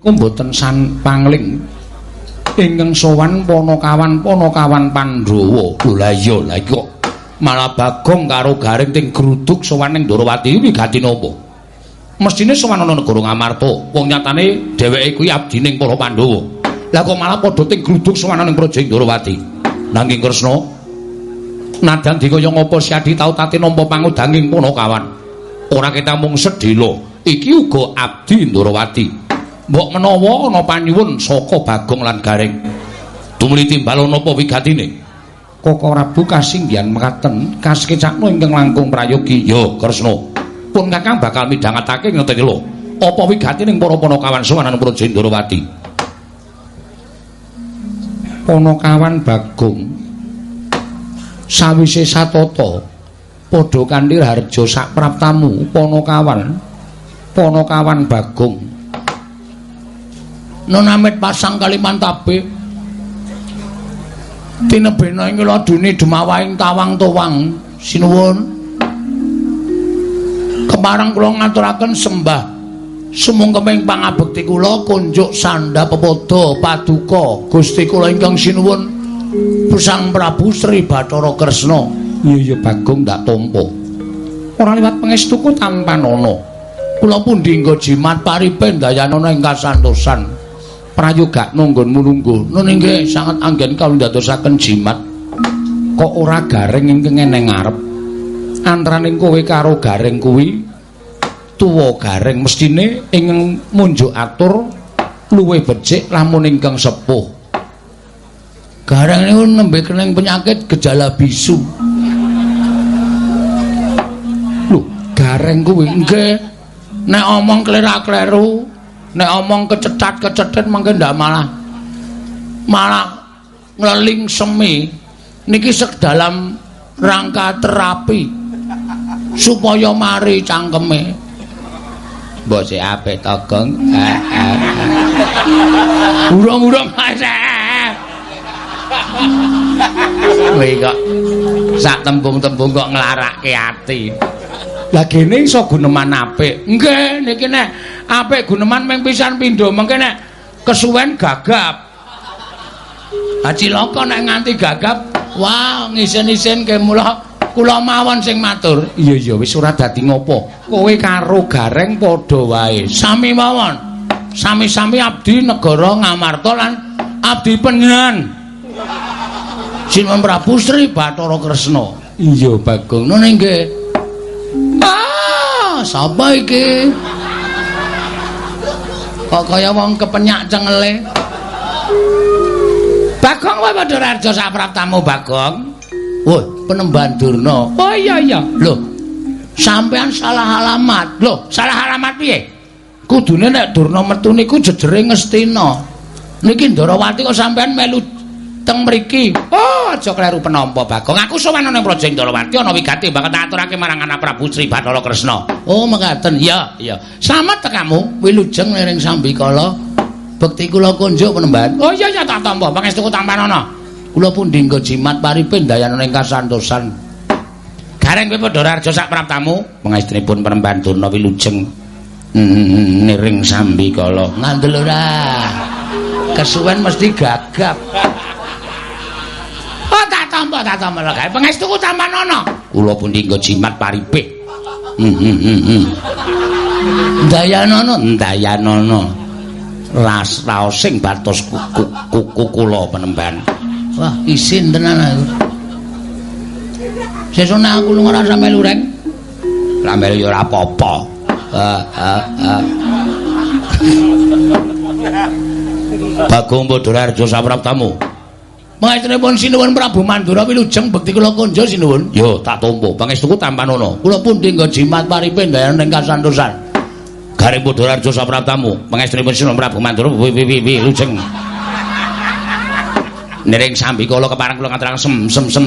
Ku mboten san pangling ingkang sowan Panakawan Panakawan Pandhawa. Lho la iya la kok malah Bagong karo Garing ting gruduk sowan ning Ndorowati iki ganti napa? Mestine sowan ana negara Ngamarta. Wong nyatane dheweke kuwi abdining para Pandhawa. Lah kok malah padha ting gruduk sowan ning Praja Ndorowati. Nanging Kresna nadyan dikaya ngapa si Adi tau tate nampa pangudanging Panakawan. Ora kita mung sedhela, iki uga abdi Ndorowati. Mbok menawa ana panyuwun saka Bagong lan Garing. Tumuli timbal napa wigatine? Koko Rabu kasinggihan mekaten kaskecakno ingkang langkung prayogi. Ya Kresna. Pun Kakang bakal midhangetake ngeten lho. Apa wigatine para panakawan sowanan Praja Indrawati Panakawan Bagong. Sawise satata padha kanthi harja sak praptamu panakawan panakawan Bagong Nonamit pasang Kalimantabe. Tinebena ing ladune Demawaing Tawang Towang sinuwun. Kemarang kula ngaturaken sembah sumungkeming pangabekti kula kunjuk sanda pepodo paduka Gusti kula ingkang sinuwun Pusang Prabu Sri Bathara Kresna. Iya ya Bagong ndak tampa. Ora liwat pangestuku tanpa nono. Kula pun dinggo jimat paripen dayanana ing kasantosan. Prayoga nunggon mulungguh nun inggih sangat anggen kalau ndadosaken jimat. Kok ora garing ingkang eneng ngarep? Antaraning kowe karo garing kuwi tuwa garing mestine ing munjuk atur luwe becik lamun ingkang sepuh. Garing niku nembe keneng penyakit gejala bisu. Lho garing kuwi? Nggih. Nek omong klerak-kleru nek omong kecetat-kecetet mangke ndak malah. Malah ngleling semi. Niki sek dalam rangka terapi. Supaya mari cangkeme. Mbok sik apik to gong urung-urung kowe kok sak tembung-tembung kok nglarake ati Lah gene iso guneman apik. Nggih, niki nek apik guneman mung pisan pindho, mengke nek kesuwen gagap. Ha cilaka nek nganti gagap, wah ngisen-isen ke mula kula mawon sing matur. Iya iya wis ora dadi ngopo. Kowe karo Gareng padha wae. Sami mawon. Sami-sami abdi negara Ngamarta lan abdi penyan. Sinuwun Prabu Sri Bathara Kresna. Iya Bagong. Nune nggih. Sapa iki? Kok kaya wong kepenyak cengele. Bagong wae padha raja sak praptamu Bagong. Woi, penemban Durna. Oh iya iya. Loh. Sampean salah alamat. Loh, salah alamat piye? Kudune nek Durna metu niku jejere ngestina. Niki Ndarawati kok sampean melu teng mriki. Oh, aja kleru penampa, Bagong. Aku sowan nang Praja Indrawati ana wigati banget aturake marang anak Prabu Sri Bathara Kresna. Oh, mekaten. Iya, iya. Selamat tekamu, wilujeng ning Sambikala. Bekti kula kunjuk penemban. Oh iya iya tak tampa, pangestuku tampanana. Kula pun dinggo jimat paripen dayana ning kasantosan. Gareng kowe padha raja sak praptamu, pangestunipun penemban Durna wilujeng niring Sambikala. Ngandel ora. Kesuwen mesti gagap. Lho gawe pangestuku tampanana kula pun dinggo jimat paripe hmm hmm hmm, dayanana dayanana ras raosing batos kuku kuku kula penemban wah isin tenan aku. Sesone aku lunga rasa melu reng lah melu ya ora apa-apa. Bagong Bodorarjo Sapraptamu Maestrenipun sinuwun Prabu Mandura wilujeng bekti kula konjo sinuwun. Yo tak tampa. Pangestuku tampanana. Kula pun dinggo jimat paripen dayan ning kasantosan. Garing Padharjo sapraptamu. Pangestuipun sinuwun Prabu Mandura wilujeng. Niring sambi kala kepareng kula ngaturaken sem sem sem.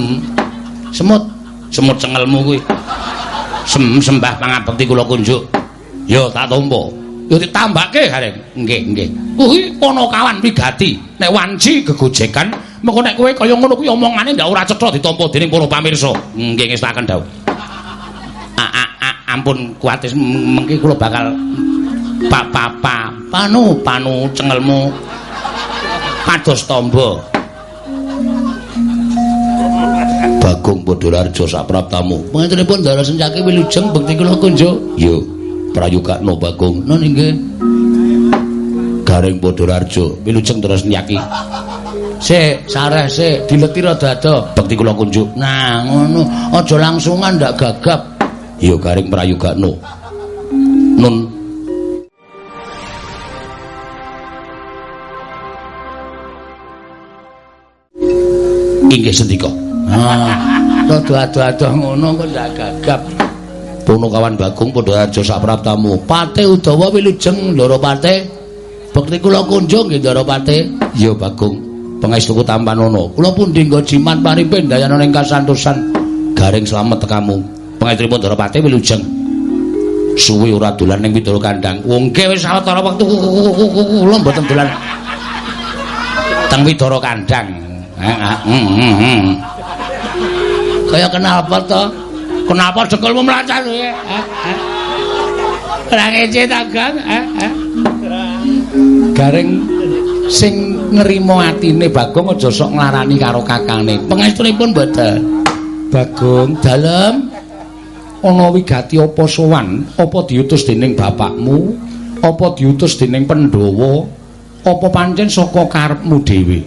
Semut. Semut cengelmu kuwi. Sem sembah pangabekti kula kunjuk. Yo tak tampa. Yo ditambake gareng. Nggih, nggih. Kuwi ana kawan wigati. Nek wanci gegojekan, mengko nek kowe kaya ngono kuwi omongane ndak ora cetha ditampa dening para pamirsa. Nggih, ngestaken dawuh. Ampun kuatis mengki kula bakal Pak Papa, panu panu cengelmu. Pados tombo. Bagong Padharjo sapraptamu. Pangaturipun Dara Sencaki wilujeng bekti kula kunjo. Yo, prayuga no Bagong. Nun inggih. Garing Padharjo wilujeng terus nyaki. Sik, sareh sik, dileti rada ado. Bekti kula kunjuk. Nah, ngono. Aja langsungan ndak gagap. Yo garing prayugakno. Nun Inggih sendika. Ah, rada ado-ado ngono kok ndak gagap. Punukawan Bagong Padharjo sapraptamu. Pate Udawa wilujeng Ndara Pate. Bekti kula kunjuk nggih Ndara Pate. Ya Bagong. Pangestuku tampanono kula pun dinggo jimat paripen dayana ing kasantosan. Garing slamet tekamu. Pangestripun Darapati wilujeng. Suwi ora dolan ning Widara Kandang. Wongke wis sawetara wektu. Kula mboten dolan. Teng Widara Kandang. Kaya kenal apa to? Kenapa jekulmu mlacat ya? Ora ngece ta gang? Garing sing nrimo atine Bagong aja sok nglarani karo kakane. Pangestunipun mboten. Bagong dalem ana wigati apa sowan? Apa diutus dening bapakmu? Apa diutus dening Pandhawa? Apa pancen saka karepmu dhewe?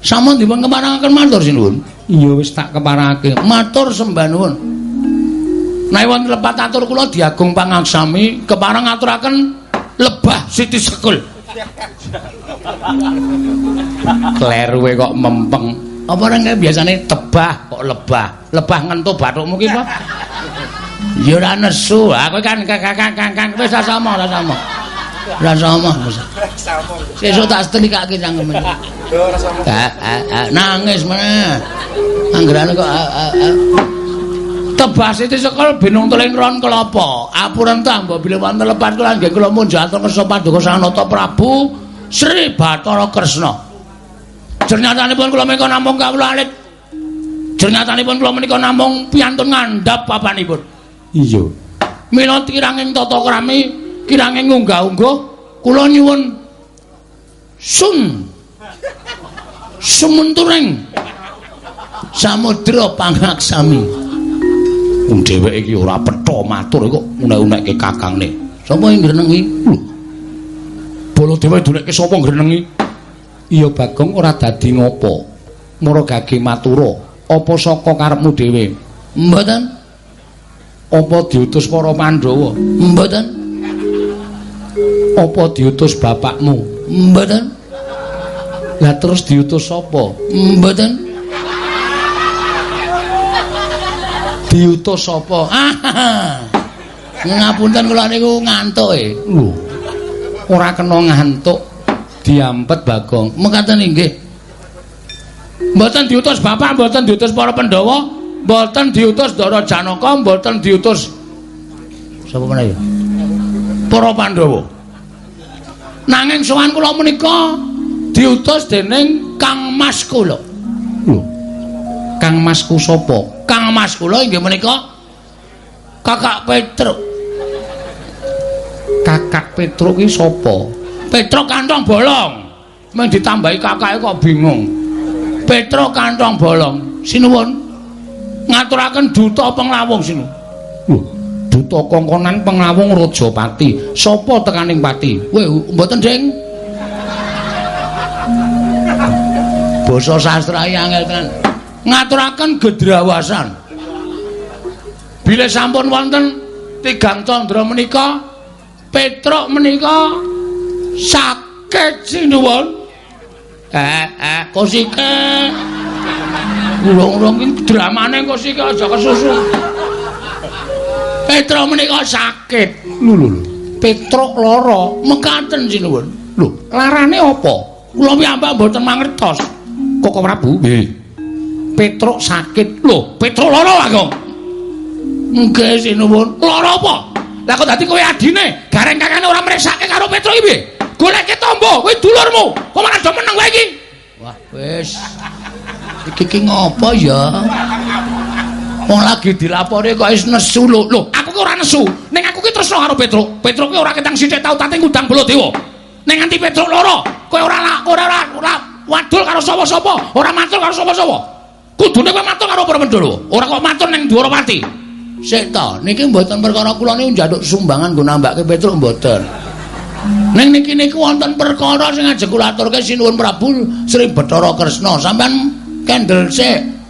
Sampun dipun keparangaken matur sinuwun. Iya wis tak keparangake. Matur sembah nuwun. Wonten lepat atur kula diagung pangaksami keparang aturaken lebah Siti Sekul. Kleruwe kok mempeng. Apa ora kaya biasane tebah kok lebah. Lebah ngentuh bathukmu ki apa? Ya ora nesu. Aku kan kakang-kakang wis ora sama, ora sama. Ora sama. Sesuk tak setrikake cangkem. Yo ora sama. Nangis meneh. Anggerane kok tebas itu sekol binung tuling ron kelopo apuran tambah bila wonten lepas kula nggih kula munjul atur kersa paduka sanata Prabu Sri Bathara Kresna. Jernyatanipun kula menika namung kawula alit. Jernyatanipun kula menika namung piantun ngandhap papanipun. Iya. Mila kiranging tata krami, kiranging unggah-ungguh kula nyuwun sun sumunturing samudra pangaksami. Wong dheweke iki ora petha matur kok unek-unekke kakangne. Sapa ing ngrenengi? Lho. Baladewa dunekke sapa ngrenengi? Iya Bagong ora dadi ngopo. Mara gage matura, apa saka karepmu dhewe? Mboten. Apa diutus para Pandhawa? Mboten. Apa diutus bapakmu? Mboten. Lah terus diutus sapa? Mboten. Diutus sapa? Ngapunten kula niku ngantuk e. Lho. ora kena ngantuk diampet Bagong. Mekaten inggih. Mboten diutus bapak, mboten diutus para Pandhawa, mboten diutus Dara Janaka, mboten diutus sapa meneh ya? Para Pandhawa. Nanging sowan kula menika diutus dening Kang Mas kula. Lho. Kang Masku sapa? Kang Mas kula inggih menika Kakak Petruk. kakak Petro ki sapa? Petro kantong bolong. Meng ditambahi kakake kok bingung. Petro kantong bolong. Sinuwun. Ngaturaken duta penglawung sinu. Lho, duta kongkonan penglawung Rajapati. Sapa tekaning pati? Weh, mboten, Ding. Basa sastra angel tenan. Ngaturaken gedrawasan. Bila sampun wonten tigang candra menika Petruk menika sakit sinuwun. Eh, eh, kosike. Urung-urung iki dramane kosike aja kesusu. Petruk menika sakit. Lho lho lho. Petruk lara, mekaten sinuwun. Lho, larane apa? Kula piyambak mboten mangertos. Koko Prabu? Nggih. Petruk sakit. Lho, Petruk lara, Kang. Nggih sinuwun. Lara apa? Lah kok dadi kowe adine, gareng kakane ora mresake karo Petro iki piye? Goleke tombo, kowe dulurmu. Kok malah do meneng kowe iki? Wah, wis. Iki ki ngopo ya? Wong lagi dilapori kok wis nesu lho. Lho, aku ki ora nesu. Ning aku ki tresno karo Petruk. Petruk ki ora ketang sithik tau tate ngundang Baladewa. Ning nganti Petruk loro, kowe ora ora ora ora wadul karo sapa-sapa, ora matur karo sapa-sapa. Kudune kowe matur karo Pramandala. Ora kok matur ning Dwarawati. Sik to, niki mboten perkara kula niku njaluk sumbangan nggo nambahke Petruk mboten. Ning niki niku wonten perkara sing ajeng kula aturke sinuwun Prabu Sri Bathara Kresna. Sampeyan kendel sik.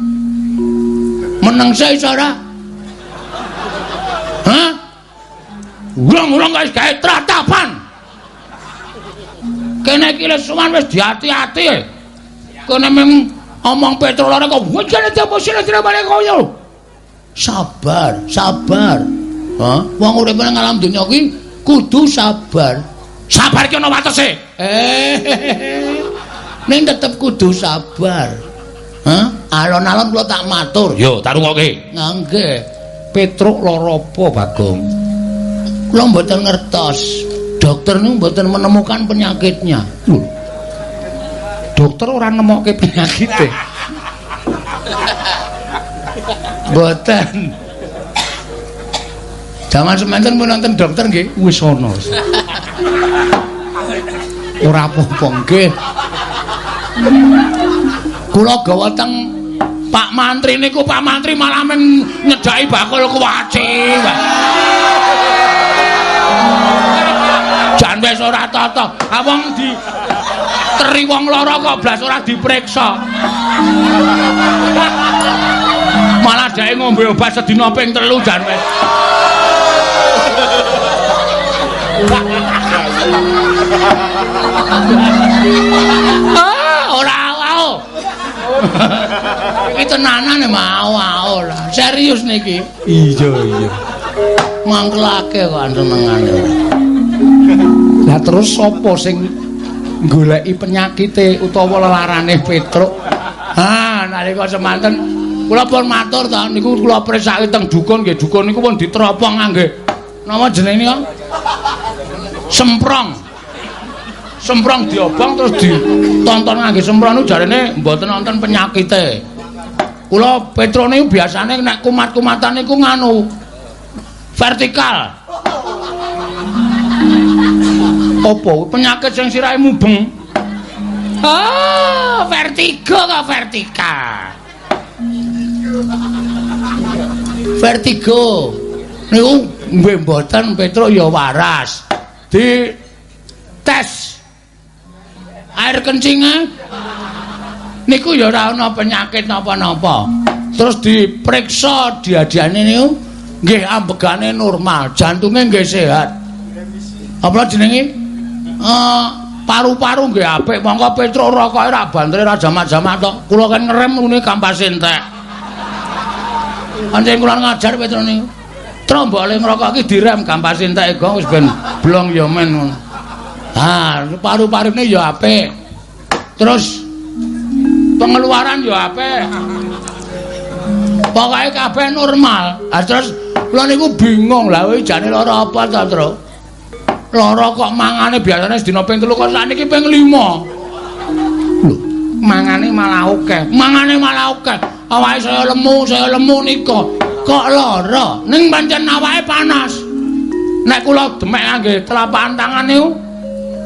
meneng saya cara hah urang-urang guys kayak teratapan kena kira semua wis hati-hati kena memang omong petrol orang kau wajan itu musim itu balik yo sabar sabar hah uang udah pernah ngalam dunia ini kudu sabar sabar kena wates eh Ning tetep kudu sabar. Hah? Alon-alon kula tak matur. Yo, tak rungokke. Nggih. Petruk lara apa, Bagong? Kula mboten ngertos. Dokter niku mboten menemukan penyakitnya. Lho. Dokter ora nemokke penyakite. Mboten. Zaman semanten pun nonton dokter nggih wis ana. Ora apa-apa nggih. kula gawa teng Pak Mantri niku Pak Mantri malah men nyedaki bakul kuwaci. Jan wis ora tata. Awong di teri wong lara kok blas ora dipriksa. Malah dhek ngombe obat sedina ping telu jan wis. ah, ora Iki tenanane mau mau lah. Serius niki. Iya iya. Mangkelake kok senengane. Lah terus sapa sing goleki penyakite utawa lelarane Petruk? Ha, nalika semanten kula pun matur ta niku kula presake teng dukun nggih dukun niku pun ditropong ngangge napa jenenge nika? Semprong. semprong diobong terus ditonton ngangge semprong niku jarene mboten wonten penyakite. Kula Petro niku biasane nek kumat-kumatan niku nganu vertikal. Apa penyakit sing sirahe mubeng? Oh, vertigo kok vertikal. Vertigo. Niku mboten Petro ya waras. Di tes air kencinge niku ya ora ana penyakit napa-napa. Terus diperiksa diadiane niku nggih ambegane normal, jantunge nggih sehat. Apa jenenge? Eh paru-paru nggih apik. Monggo Petro rokoke ra bantre ra jamak-jamak tok. Kula kan ngerem ngene kampas entek. Anjen kula ngajar Petro niku. Trombole ngrokok iki direm kampas entek gong wis ben blong ya men ngono. Ah, paru-parune ya apik. Terus pengeluaran ya apik. Pokoke kabeh normal. Ah terus kula niku bingung kowe jane lara apa ta, Tru? Lara kok mangane biasane sedina ping 3 kok sakniki ping 5. Lho, mangane malah akeh. Mangane malah akeh. Awake saya lemu, saya lemu nika. Kok lara? Ning pancen awake panas. Nek kula demek ngangge telapak tangan niku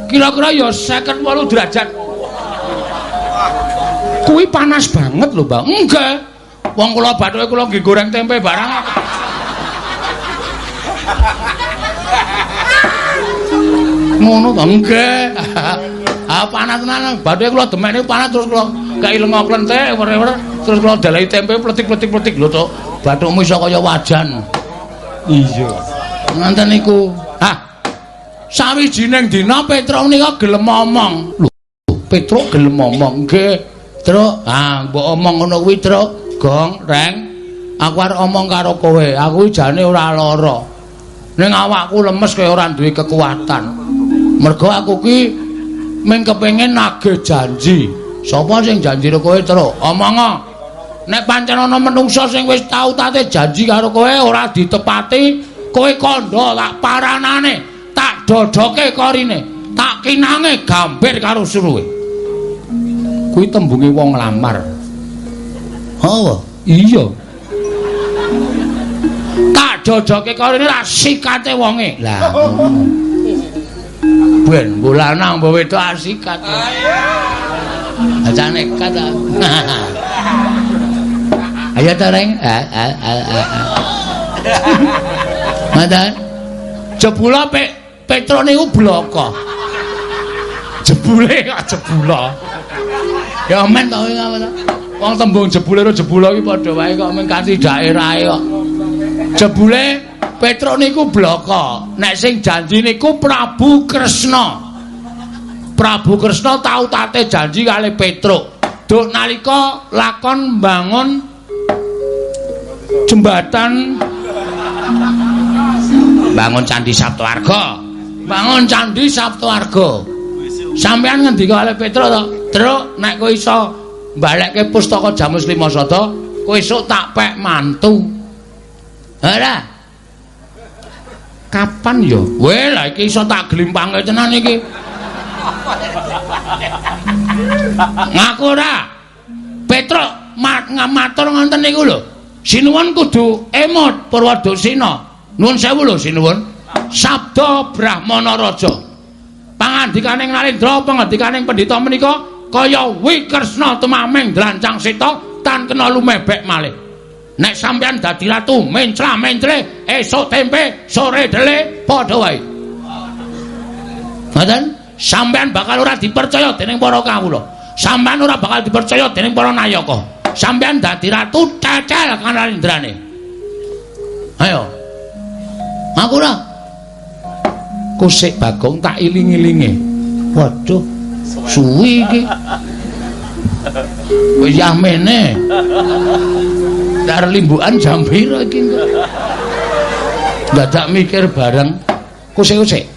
kira-kira ya 58 derajat. Kuwi panas banget lho, Bang. Enggak. Wong kula bathuke kula nggih goreng tempe barang. Ngono to, enggak. Ah panas tenan. Bathuke kula demek niku panas terus kula kei lengo klentek terus kula dalahi tempe pletik-pletik-pletik lho, Tok. Bathukmu iso kaya wajan. Iya. Nganten niku. Hah, sawijining dina Petruk nika gelem omong. Lho, Petruk gelem omong. Nggih, Truk. Ah, mbok omong ngono kuwi, Truk. Gong, Reng. Aku arep omong karo kowe. Aku jane ora lara. Ning awakku lemes kaya ora duwe kekuatan. Mergo aku ki mung kepengin nagih janji. Sapa sing janji karo kowe, Truk? Omong. Nek pancen ana menungsa sing wis tau tate janji karo kowe ora ditepati, kowe kandha tak paranane. tak dodoke korine tak kinange gambir karo suruhe kuwi tembunge wong lamar oh iya jojoke karo ini ra sikate wonge. Lah. Ben bulanang mbok wedok asikat. Aja nekat. Ayo ta reng. Mandan. Jebula pe Petro niku bloko. Jebule kok jebula. Ya men to ngapa to? Wong tembung jebule karo jebula iki padha wae kok men kanthi daerahe kok. Jebule Petro niku bloko. Nek sing janji niku Prabu Kresna. Prabu Kresna tau tate janji kali Petro. Duk nalika lakon bangun jembatan bangun candi Sabtuarga. Bangun candi Sabtuarga. Sampeyan ngendika kali Petro to? Truk nek kowe iso mbalekke pustaka Jamus Lima Sada, kowe esuk tak pek mantu. Ora. Kapan yo? Weh, lah iki iso tak glimpange tenan iki. Ngaku ora. Petro mat ngamatur ngoten niku lho. Sinuwun kudu emot Purwadosina. Nuwun sewu lho sinuwun. Sabda Brahmana Raja. Pangandikaning Narendra, pangandikaning pendhita menika kaya Wikresna tumameng drancang seta tan kena lumebek malih. Nek sampeyan dadi ratu mencra-mentre esuk tempe sore dele padha wae. Ngoten? Sampeyan bakal ora dipercaya dening para kawula. Sampeyan ora bakal dipercaya dening para nayaka. Sampeyan dadi ratu cecel kanarindrane. Ayo. Aku ora. Kusik Bagong tak iling-ilinge. Waduh. Suwi iki. Wis yamene. Dar limbukan jam piro iki? Dadak mikir bareng. Kusik-kusik.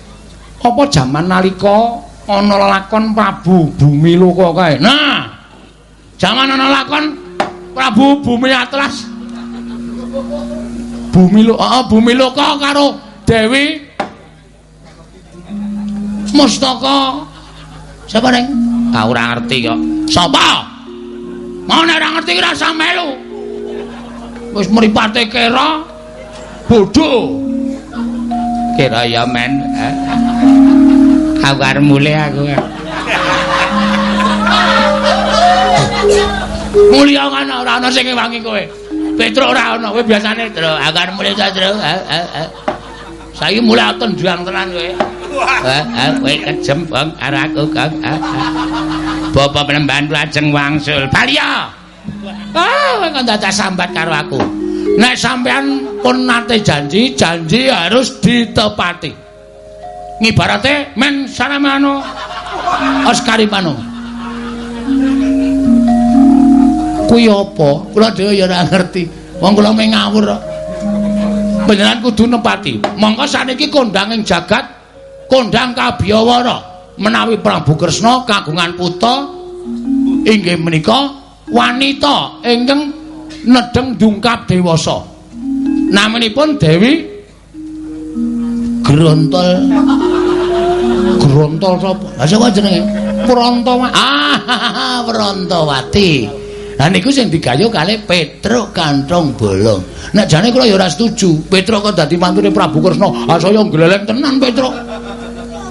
Apa jaman nalika ana lakon Prabu Bumi Loka kae? Nah. Jaman ana lakon Prabu Bumi Atlas. Bumi Loka, oh, Bumi Loka karo Dewi Mustaka. Sapa ning? Ah ora ngerti kok. Sapa? Mau nek ora ngerti ora usah melu. Wis mripate kera bodho. Kera ya men. Aku arep mulih aku. Mulya kan ora ana sing wangi kowe. Petro ora ana, kowe biasane, Tru. Aku arep mulih ta, Tru. Saiki mulih aton juang tenan kowe. Kowe kejem bang karo aku, Kang. Bapak penemban lajeng wangsul. Balya. Ah, kok dadak sambat karo aku. Nek sampean pun nate janji, janji harus ditepati. Ngibarate men saramano Oscaripano. Kuwi apa? Kula dhewe ya ora ngerti. Wong kula mung ngawur kok. Panjenengan kudu nepati. Mongko saniki kondang ing jagat kondang kabiyawara menawi Prabu Kresna kagungan putra inggih menika wanita ingkang nedeng dungkap dewasa. Namanipun Dewi Grontol. Grontol sapa? Lah sapa jenenge? Prantawati. Ah, Prantawati. Lah niku sing digayo kalih Petruk Kantong Bolong. Nek jane kula ya ora setuju. Petruk kok dadi mantune Prabu Kresna. Ah saya gleleng tenan Petruk.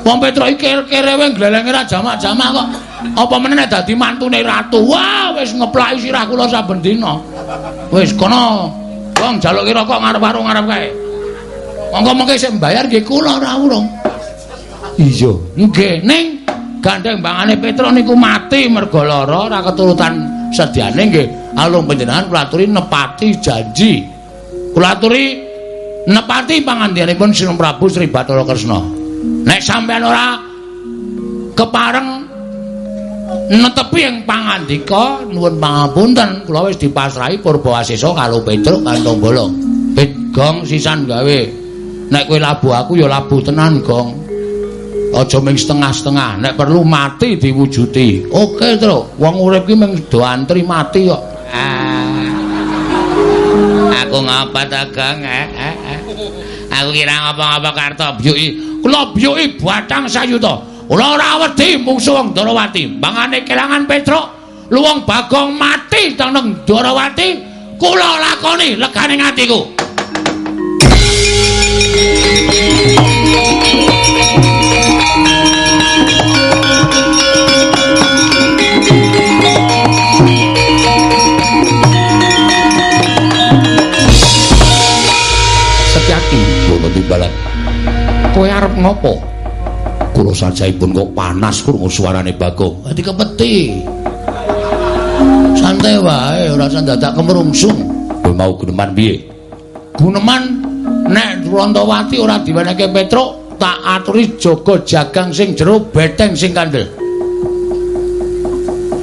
Wong Petruk iki kerewe glelenge ra jamak-jamak kok. Apa meneh nek dadi mantune ratu. Wah, wis ngeplaki sirah kula saben dina. Wis kono. Wong jaluke rokok ngarep warung ngarep kae. Monggo mengke sing mbayar nggih kula ora urung. Iya, nggih. Ning gandeng bangane Petruk niku mati mergo lara ora keturutan sediane nggih alung panjenengan kula aturi nepati janji. Kula aturi nepati pangandikanipun Sinung Prabu Sri Bathara Kresna. Nek sampeyan ora kepareng netepi ing pangandika nuwun pangapunten kula wis dipasrahi Purbawasesa karo Petruk kantong bolong. Pit gong sisan gawe. Nek kowe labuh aku ya labuh tenan gong. Aja ming setengah-setengah, nek perlu mati diwujuti. Oke, Tru. Wong urip ki mung do antri mati kok. Ah. Aku ngapa ta, Gong? Eh, eh, eh. Aku kira ngapa-ngapa karto byuki. Kula byuki batang sayuta. Ora ora wedi mungsu wong Darawati, mangane kelangan Petruk, luwung Bagong mati teneng Darawati, kula lakoni legane atiku. Setyaki, kowe ndi balat? Kowe arep ngopo? Kula sajaipun kok panas krungu suarane Bagong. Dadi kepeti. Santai wae, ora usah dadak kemrungsung. Kowe mau guneman piye? Guneman nek Rantawati ora diwenehke Petruk, tak aturi jaga jagang sing jero beteng sing kandel.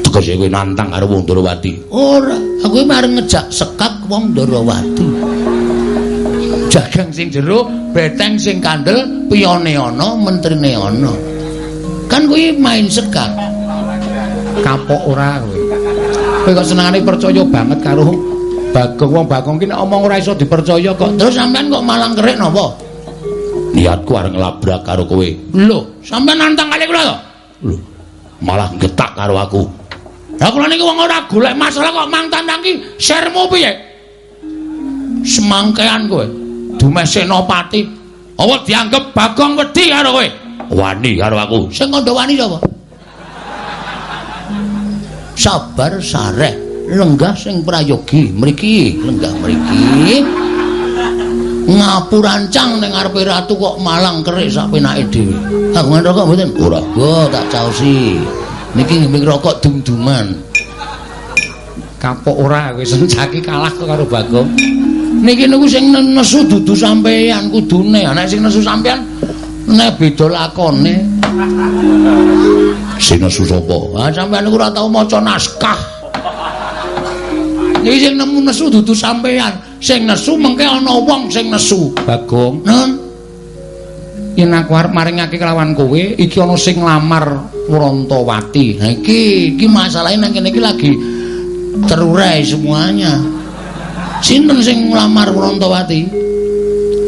Tegese kowe nantang karo wong Ndrawati. Ora, aku mareng ngejak sekak wong Ndrawati. Jagang sing jero, beteng sing kandel, piyone ana, mentrine ana. Kan kuwi main sekak. Kapok ora kowe. Kowe kok senengane percaya banget karo Bagong wong Bagong ki nek omong ora iso dipercaya kok. Terus sampean kok malang kerik napa? Niatku arep nglabrak karo kowe. Lho, sampean nantang kali kula to? Lho, malah getak karo aku. Lah kula niki wong ora golek masalah kok mang tandang ki sermu piye? Semangkean kowe. Dumeh Senopati. Apa dianggep Bagong wedi karo kowe? Wani karo aku. Sing kandha wani sapa? sabar sareh lenggah sing prayogi mriki lenggah mriki ngapurancang ning ngarepe ratu kok malang kerik sak penake dhewe kagungan rokok mboten ora go tak caosi niki ngiming rokok dum-duman kapok ora wis senjaki kalah karo bagong niki niku sing nesu dudu sampean kudune. Nek sing nesu sampean nek beda lakone. Sing nesu sapa? Ha sampean niku ora tau maca naskah. Iki sing nemu nesu dudu sampean sing nesu mengke ana wong sing nesu. Bagong. Nun. Yen aku arep maringake kelawan kowe iki ana sing nglamar Wrontowati ha iki iki masalahe nang kene iki lagi terurai semuanya sinten sing nglamar Wrontowati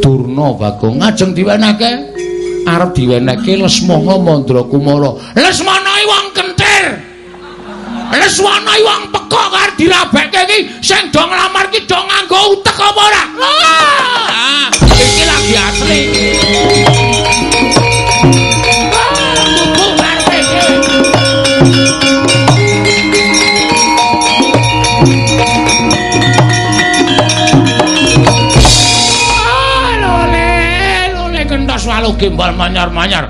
Durna Bagong ngajeng diwenehke arep diwenehke Lesmana Mandrakumara. Lesmana wong kentir. Lesmana wong peka karo dirabekke iki. Sing do nglamar ki do nganggo utek apa ora? Ah. Iki lagi asli walu gimbal manyar-manyar.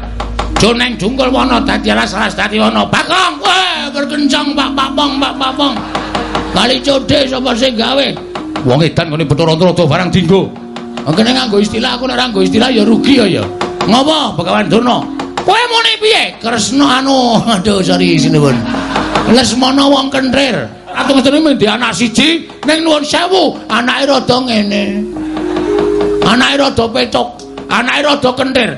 Joneng jungkul wana dadi alas-alas dadi wana. Bakong, weh berkencang Pak Papong, Pak Papong. Kali codhe sapa sing gawe? Wong edan ngene Bathara-Rada barang dinggo. Kene nganggo istilah aku nek ora nganggo istilah ya rugi ya ya. Ngopo Begawan Durna? Kowe muni piye? Kresna anu, aduh sorry sinuwun. Lesmana wong kentrir. Atung ngene mung di anak siji ning nuwun sewu, anake rada ngene. Anake rada petuk. Anake rada kentir.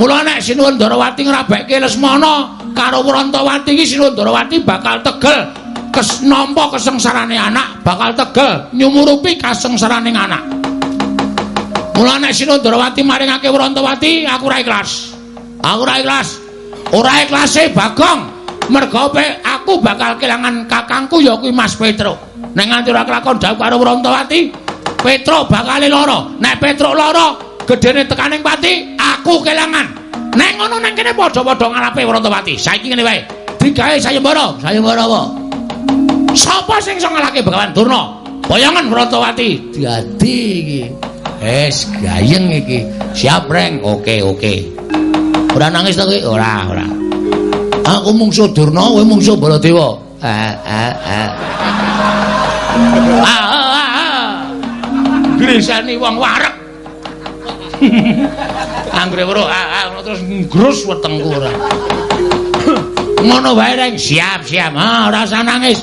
Mula nek Sinuwun Darawati ngrabekke Lesmana karo Wrantawati iki Sinuwun Darawati bakal tegel kes nampa kesengsarane anak, bakal tegel nyumurupi kasengsaraning anak. Mula nek Sinuwun Darawati maringake Wrantawati, aku ora ikhlas. Aku ora ikhlas. Ora ikhlase Bagong. Mergo aku bakal kelangan kakangku ya kuwi Mas Petro. Nek nganti ora kelakon dawuh karo Wrantawati, Petro bakal lara. Nek Petro lara, gedene tekaning pati aku kelangan. Nek ngono nang kene padha-padha ngarepe Wrantawati saiki ngene wae. Digawe sayembara. Sayembara apa? Sapa sing iso ngalahke Begawan Durna? Bayangan Wrantawati dadi iki. Wis gayeng iki. Siap reng? Oke oke. Ora nangis to kowe? Ora ora. Aku mungsuh Durna kowe mungsuh Baladewa. Ah ah ah ah ah ah. Grisani wong warek Anggere weruh ah, ah terus ngrus wetengku ora. Ngono wae reng, siap siap. Ha, ora usah nangis.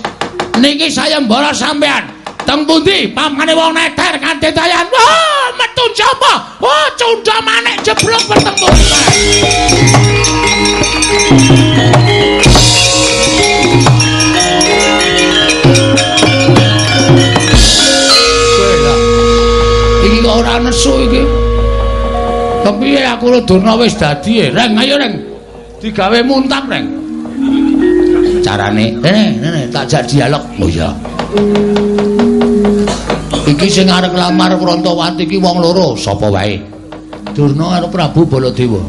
Niki sayembara sampean. Teng pundi pamane wong neter kanthi dayan. Wah, metu japa. Wah, cunda manek jeblok kok ora nesu iki. Kepiye aku lu durna wis dadi? Reng, ayo Reng. Digawe muntap, Reng. Carane, rene, rene, tak jak dialog. Oh iya. Iki sing arep nglamar Prantawati iki wong loro, sapa wae? Durna karo Prabu Baladewa.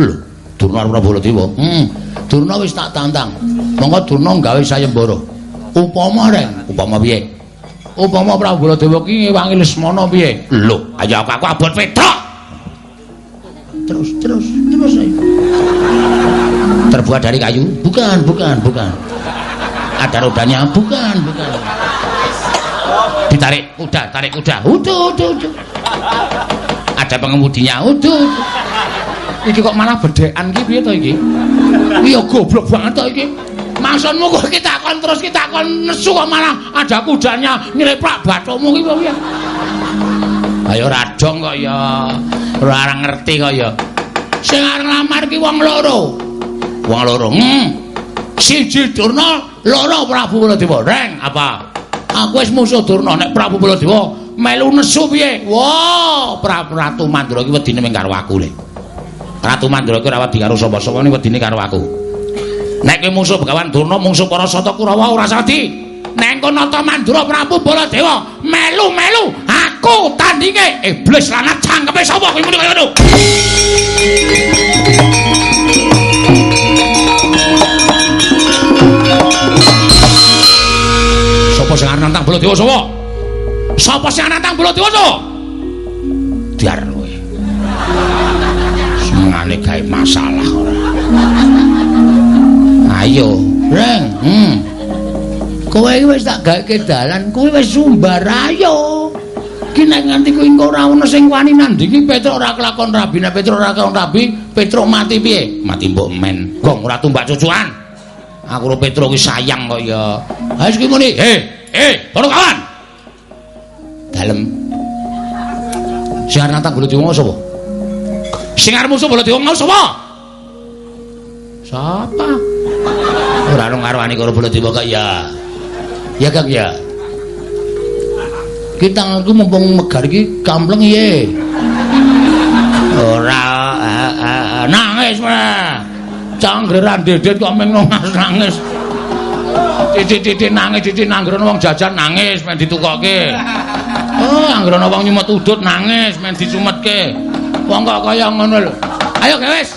Lho, Durna karo Prabu Baladewa. Hmm, Durna wis tak tantang. Monggo Durna gawe sayembara. Upama, Reng, upama piye? Upama Prabu Baladewa ki ngewangi Lesmana piye? Lho, ayo aku abot Petruk. Terus, terus, terus. Terbuat dari kayu? Bukan, bukan, bukan. Ada rodanya? Bukan, bukan. Ditarik kuda, tarik kuda. Udah, udah, udah. Ada pengemudinya? Udah, udah. Kok malah bedekan iki piye to? Iya goblok banget to iki. Maksudmu kok kita kon terus kita kon nesu kok malah ada kudanya nyleprak bathumu iki piye? Ayo radong kok ya. Ora ngerti kok ya. Sing arep nglamar ki wong loro. Wong loro. Hmm. Siji Durna, loro Prabu Baladewa. Reng, apa? Aku wis musuh Durna nek Prabu Baladewa melu nesu piye? Wah, Prabu Ratu Mandura ki wedine mung karo aku le. Ratu Mandura ki ora wedi karo sapa-sapa ni wedine karo aku. Nek kowe musuh Begawan Durna, musuh para Sata Kurawa ora wedi. Neng kono ta Mandura Prabu Baladewa melu-melu aku tandinge iblis lanat cangkepe sapa kuwi muni kaya. Sapa sing arep nantang Baladewa sapa? Sapa sing arep nantang Baladewa sapa? Diar kowe. Semengane gawe masalah ora. Ayo, Reng. Hmm. Kowe iki wis tak gaweke dalan, kowe wis sumbar ayo. Ki nek nganti kowe engko ora ono sing wani nandingi Petruk ora kelakon rabi, nek Petruk ora kelakon rabi, Petruk mati piye? Mati mbok men. Gong ora tumbak cucuan. Aku karo Petruk ki sayang kok ya. Ha wis ki muni. He, he, para kawan. Dalem. Sing arep nantang Baladewa sapa? Sing arep musuh Baladewa mau sapa? Sapa? Ora ono ngarwani karo Baladewa kok ya. Ya Kang ya. Kita aku mumpung megar iki kampleng ye. Ora ah, ah, nangis mah. Canggeran dedet kok meng nangis. Titik-titik nangis, titik nanggrono wong jajan nangis men ditukokke. Oh, anggrono wong nyumet udut nangis men disumetke. Wong kok kaya ngono lho. Ayo wis.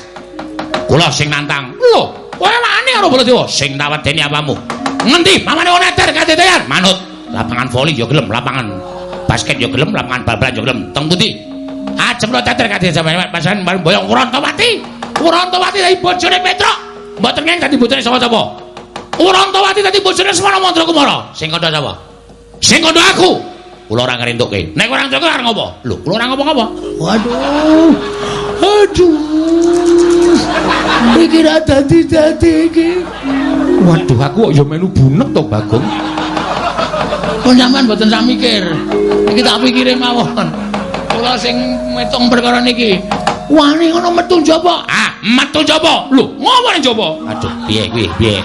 Kula sing nantang. Lho, kowe wani karo Baladewa sing tawedeni apamu? Ngendi? Pamane wong neter kadedean. Manut. Lapangan voli ya gelem, lapangan basket ya gelem, lapangan bal-balan ya gelem. Teng pundi? Ajem lo teter kadedean sampeyan pasan boyong Urantawati. Urantawati dadi bojone Petruk. Mboten ngene dadi bojone sapa-sapa. Urantawati dadi bojone Semana Mandra Kumara. Sing kandha sapa? Sing kandha aku. Kula ora ngrentukke. Nek ora ngrentukke arep ngopo? Lho, kula ora ngopo-ngopo. Waduh. Aduh. Iki ra dadi-dadi iki. Waduh, aku kok ya melu bunek to, Bagong. Kok sampean mboten sak mikir. Iki tak pikire mawon. Kula sing metung perkara niki. Wani ngono metu njaba. Ah, metu njaba. Lho, ngopo ning njaba? Aduh, piye kuwi? Piye?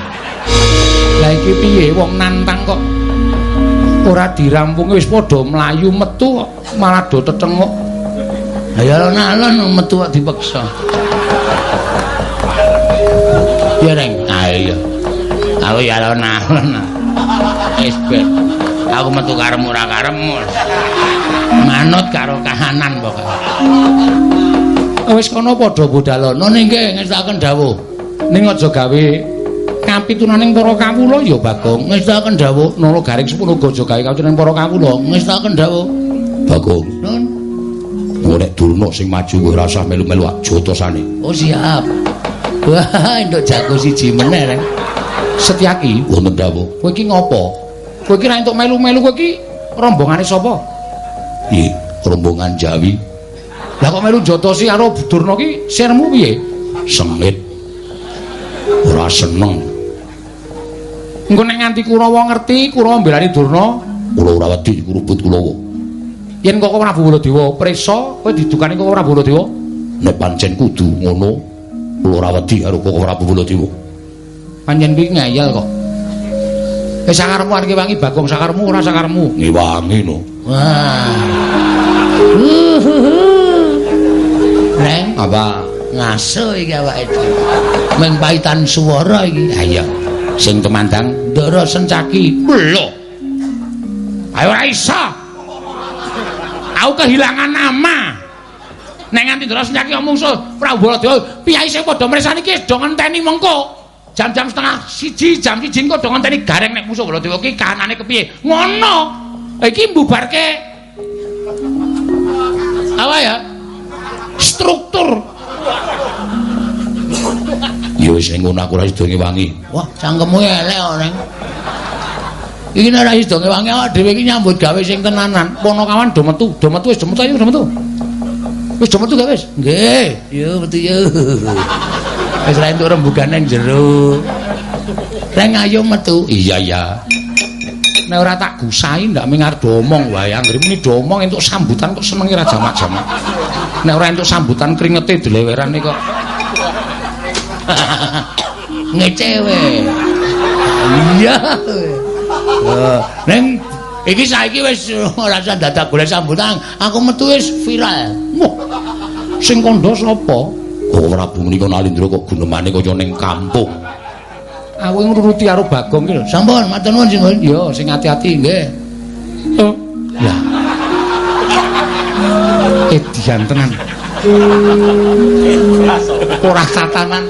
Lah iki piye wong nantang kok ora dirampung wis padha mlayu metu kok malah do tetengok. Ya alon-alon metu kok dipaksa. Ya Reng, ah iya. Aku ya alon-alon. Wis ben. Aku metu karemu ora karemu. Manut karo kahanan pokoke. Wis kono padha budalono nggih ngestaken dawuh. Ning aja gawe kapitunaning para kawula ya Bagong. Ngestaken dawuh nala garing sepuluh aja gawe kapitunaning para kawula. Ngestaken dawuh. Bagong. Nun. Nek Durna sing maju kowe ora usah melu-melu jotosane. Oh siap. Wah, nduk jago siji meneh. Setyaki wonten dawuh. Kowe iki ngopo? Kowe iki entuk melu-melu kowe iki rombongane sapa? Piye? Rombongan Jawi. Lah kok melu jotosi karo Durna ki sirmu piye? Sengit. Ora seneng. Engko nek nganti Kurawa ngerti, Kurawa mbelani Durna, kula ora wedi kurubut Kulawa. Yen kok Prabu Baladewa prisa, kowe didukani kok Prabu Baladewa? Nek pancen kudu ngono, kula ora wedi karo kok Prabu Baladewa. Pancen kuwi ngayal kok. Eh sakarmu arep wangi Bagong sakarmu ora sakarmu. Ngewangi no. Wah. Reng, apa ngaso iki awake dhewe. Meng paitan swara iki. Ha iya. Sing temandang Ndara Sencaki. Lho. Ayo ora iso. Aku kehilangan nama. Nek nganti Ndara Sencaki omong so Prabu Baladewa, piyai sing padha mresani iki do ngenteni mengko. Jam-jam setengah siji, jam siji kok do ngenteni gareng nek musuh Baladewa iki kanane kepiye. Ngono. Iki mbubarke apa ya? Struktur Ya wis ning ngono aku ora sida ngewangi. Wah, cangkemmu elek kok, Neng. Iki nek ora sida ngewangi awak dhewe iki nyambut gawe sing tenanan. Ponokawan do metu, do metu wis do metu ayo do metu. Wis do metu gak wis? Nggih, yo metu yo. Wis ra entuk rembugan ning jero. Reng ayo metu. Iya ya. Nek ora tak gusahi ndak mengar do omong wae. Anggere muni omong entuk sambutan kok senengi ra jamak-jamak. Nek ora entuk sambutan kringete dilewerane kok. Ngecewe. Iya. Eh, Neng iki saiki wis ora usah dadak golek sambutan. Aku metu wis viral. Wah. Sing kandha sapa? Oh Prabu menika nalindra kok gunemane kaya ning kampung. Aku ngruruti karo Bagong iki lho. Sampun, matur nuwun sing yo sing ati-ati nggih. Oh. Ya. Edian tenan. Ora tatanan.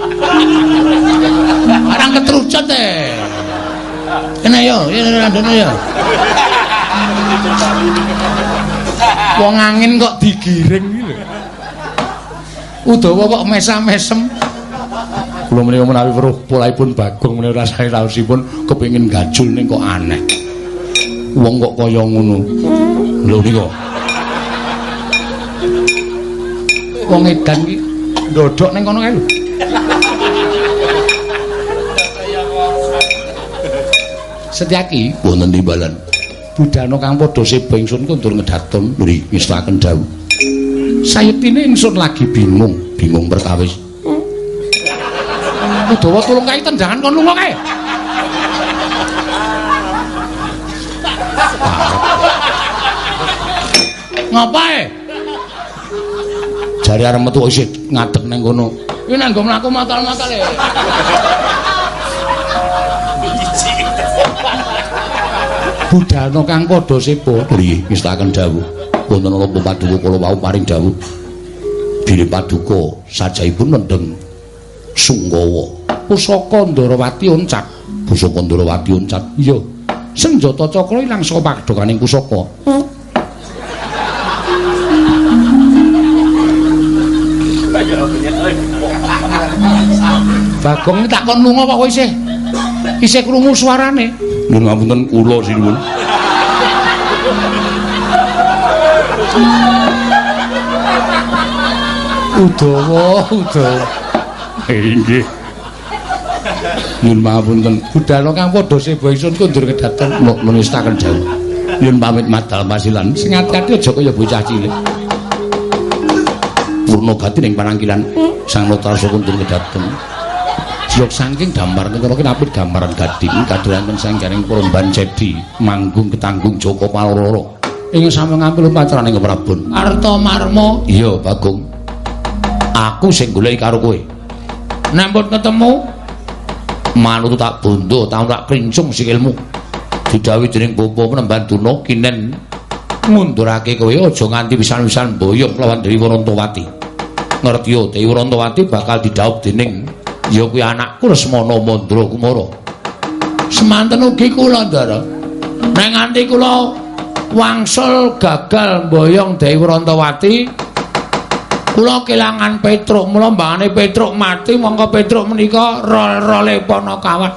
Arang ketrucut e. Kena yo, ya randene yo. Wong angin kok digiring iki lho. Udawa kok mesam-mesem. Kula menika menawi weruh polaipun Bagong menika rasane raosipun kepengin gajul ning kok aneh. Wong kok kaya ngono. Lho nika. Wong edan iki ndodok ning kono kae lho. Setyaki Wonten timbalan. budana kang padha seba ingsun kundur ngedaton Mri ngestaken dawuh. Sayetine ingsun lagi bingung Bingung perkawis. Udawa tulung kae tendangan kon lunga kae Ngapae? Jare arep metu isih ngadeg ning kono. Iki nang nggo mlaku matal-matal e. Budana kang padha sepa Mri ngestaken dawuh. Wonten ana paduka kala wau paring dawuh. Dene paduka sajaipun mendeng Sunggawa. pusaka Ndarawati oncat. Pusaka Ndarawati uncat. Iya. Senjata cakra ilang saka padokaning pusaka. Bagong tak kon lunga kok isih isih krungu suarane. Nuwun ngapunten kula sinuwun. Udawa, Udawa. Inggih. Nyun pangapunten. Budana kang padha seba ingsun kundur kedaton Menistaken dawuh. Nyun pamit madal masilan. sing ati-ati aja kaya bocah cilik. Purna gati ning panangkilan Sang Notarsa kundur kedaton. Jog saking gambar negara kinapit gambaran gading kadheranten sanggaring Promban Cedi manggung ketanggung Joko Paloro. Ing sami ngampil patraning Prabon. Arta Marmo Iya, Bagong. Aku sing goleki karo kowe. nemput ketemu Manut tak bondo, tak krincung sikilmu. Didhawuhi dening Bapa Penemban Duna kinen ngundurake kowe aja nganti pisan-pisan mboyong lawan Dewi Worontowati. Ngerti yo, Dewi Worontowati bakal didhawuh dening ya kuwi anakku Lesmana Mandra Kumara. semanten ugi kula ndara nek nganti kula wangsul gagal mboyong Dewi Rantawati kula kelangan Petruk. Mula mbangane Petruk mati mongko Petruk menika rol-role Panakawan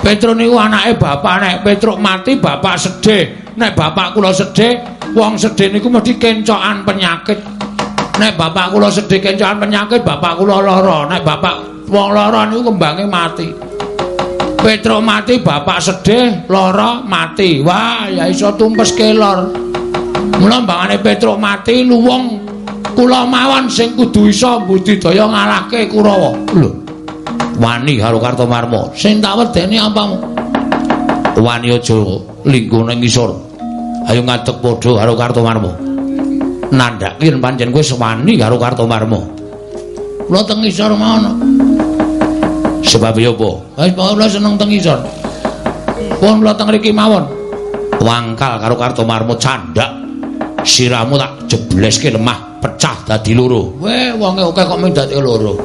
Petruk niku anake bapak nek Petruk mati bapak sedih. Nek bapak kula sedih wong sedih niku mesti kencokan penyakit. Nek bapak kula sedih kencokan penyakit bapak kula lara. Nek bapak wong lara niku kembange mati Petruk mati bapak sedih lara mati wah ya iso tumpes kelor mula mbangane Petruk mati luwung kula mawon sing kudu iso budidaya ngalahke Kurawa lho Wani karo Kartomarma. sing tak wedeni apamu Wani aja lingkuh ning ngisor. Ayo ngadeg padha karo Kartomarma. Nandhake yen pancen kowe sewani karo Kartomarma. kula teng isor mawon Sebab ya apa? wis kula seneng teng isor pun kula teng mriki mawon Wangkal karo Kartomarma candak. Siramu tak jebleske lemah, pecah dadi loro. we wonge oke kok mung dadi loro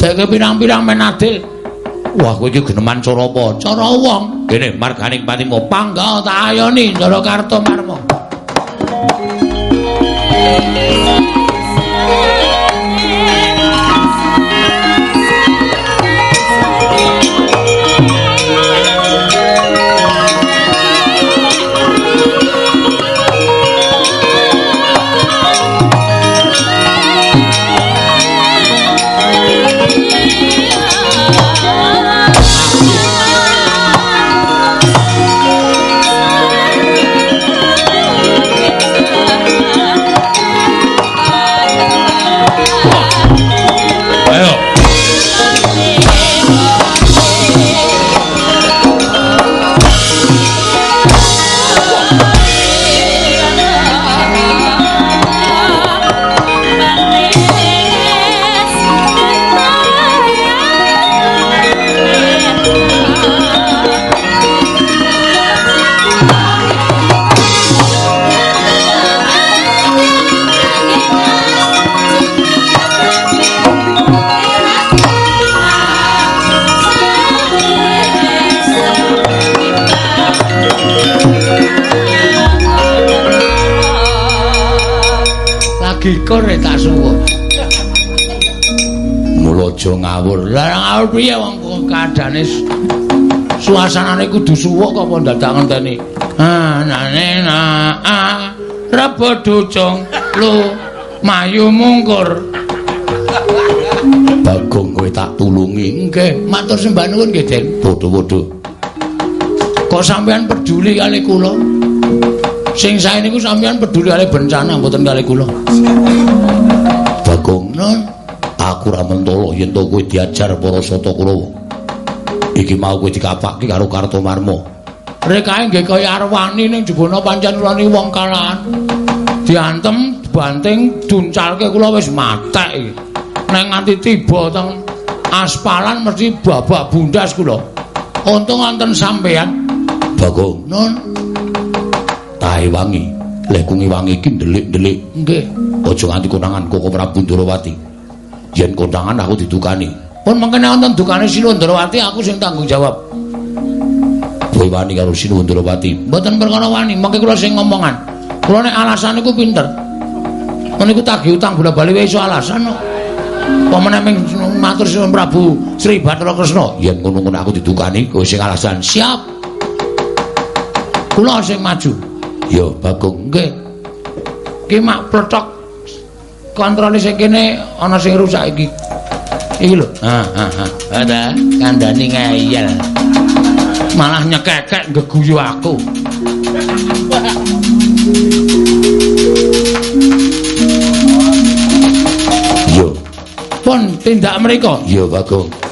deke pirang-pirang men adil Wah, kowe iki geneman cara apa? cara wong Kene marganing patimu pangga tak ayoni Ndara Kartomarma Piye wong kadane suasanane kudu suwuk kok apa dadak ngenteni. Ah, nane na ah, rebo ducung lu mayu mungkur. Bagong kowe tak tulungi. Nggih, matur sembah nuwun nggih, Den. Bodho-bodho. Kok sampean peduli kali kula? Sing sae niku sampean peduli kali bencana mboten kali kula. Bagong, non. Aku ra mentolo yen to kowe diajar para sata Kurawa. Iki mau kowe dikapake karo Kartomarma. Rekae nggih kaya arwani ning jebana pancen rani wong kalahan. Diantem banting duncalke kula wis matek iki. Nek nganti tiba teng aspalan mesti babak bundas kula. Untung wonten sampean. Bagong, non. Tahe wangi. Lek kungi wangi iki ndelik-ndelik. Nggih. Aja nganti konangan Koko Prabu Ndrawati. Yen kondangan aku didukani. Pun mengkene wonten dukane Sinundrawati aku sing tanggung jawab. Kowe wani karo Sinundrawati. Mboten perkara wani, mengke kula sing ngomongan. Kula nek alasan iku pinter. Meniku tagih utang bola-bali wae iso alasan kok. Pemene ming matur Sinun Prabu Sri Bathara Kresna, yen ngono-ngono aku didukani kowe sing alasan. Siap. Kula sing maju. Ya, Bagong, nggih. Ki mak plotok kontrole sing kene ana sing rusak iki. Iki lho. Ha ha ha. Ada kandhani ngeyel. Malah nyekekek geguyu aku. Yo. Pun tindak mereka. Yo, Bagong.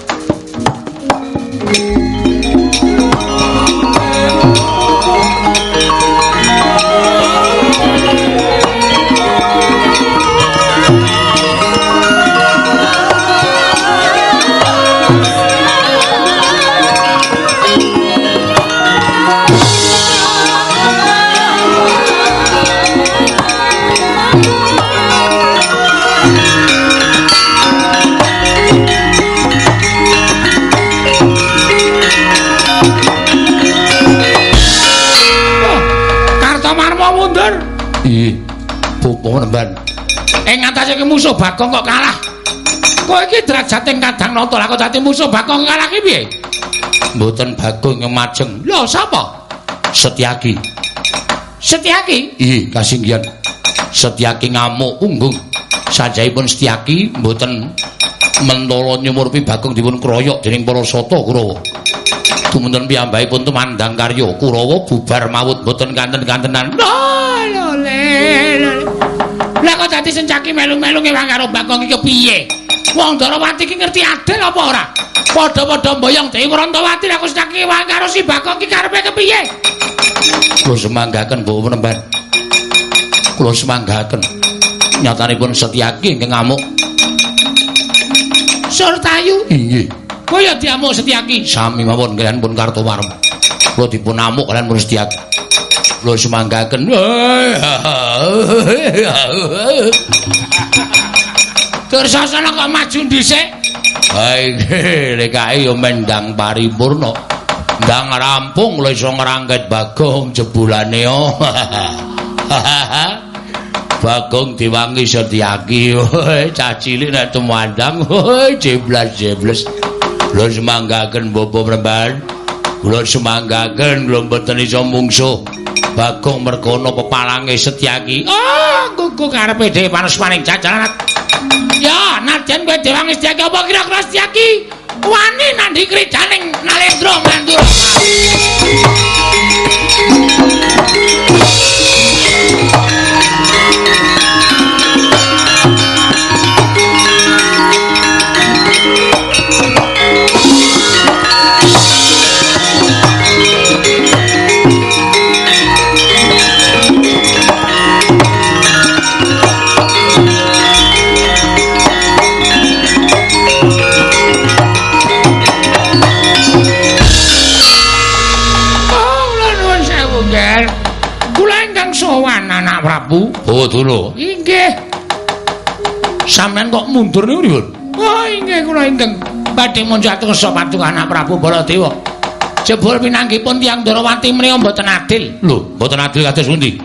Ih, popo nemban. Ing ngatasé ki musuh Bagong kok kalah. Kowe iki derajate kadang nata lah kok dadi musuh Bagong kalah ki piye? Mboten Bagong yang majeng. Lho sapa? Setyaki. Setyaki? Ih, kasinggihan. Setyaki ngamuk punggung. Sajaipun Setyaki mboten mentala nyumurpi Bagong dipun kroyok dening para sata Kurawa. Dumunten piyambakipun tumandang karya Kurawa bubar mawut mboten kanten-kantenan. Le. Dadi sencaki melu-melu ngewang karo Bagong iki piye? Wong Darawati iki ngerti adil apa ora? Padha-padha mboyong Dewi Rantawati lah kok sencaki ngewang karo si Bagong iki karepe kepiye? Kula semanggaken Bu Penemban. Kula semanggaken. Nyatanipun Setyaki ingkang ngamuk. Surtayu? Inggih. Kaya diamuk Setyaki. Sami mawon kalian pun Kartowarma. Kula dipun amuk kalian pun Setyaki. Kula semanggaken. Kersasana kok maju dhisik? Ha iki lekae yo mendang paripurna. Ndang rampung lho iso ngrangket Bagong jebulane yo. Bagong diwangi Setyaki. Cah cilik nek tumandang jeblas-jebles. Kula semanggaken Bobo Mremban. Kula semanggaken kula mboten iso mungsuh. Bagong merkono pepalange Setyaki. Oh, kuku karepe dhewe panas maning jajalan. Ya, nadyan kowe dewangi Setyaki apa kira-kira Setyaki? Wani nandhi kridaning Nalendra Mandura. Oh, dulu. Inggih. Sampeyan kok mundur niku pripun? Oh, inggih kula ingkang badhe munjatuh sepatu anak Prabu Baladewa. Jebul pinanggipun tiyang Darawati menika mboten adil. Lho, mboten adil kados pundi?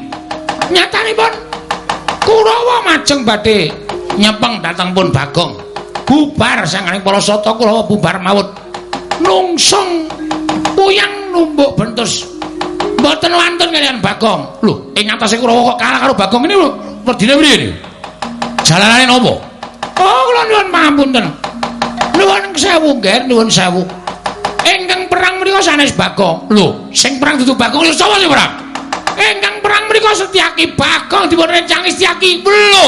Nyatanipun Kurawa majeng badhe nyepeng dateng pun Bagong. Bubar sanganing para sata Kurawa bubar maut. Nungsung puyang numbuk bentus. Mboten wonten kalian Bagong. Lho, ing atase Kurawa kok kalah karo Bagong ini lho. Wedine mrene. Jalanane napa? Oh, kula nyuwun pangapunten. Nuwun sewu, Ger, nuwun sewu. Ingkang perang mriku sanes Bagong. Lho, sing perang dudu Bagong lho sapa sing perang? Ingkang perang mriku Setyaki Bagong dipun rencangi Setyaki. Lho.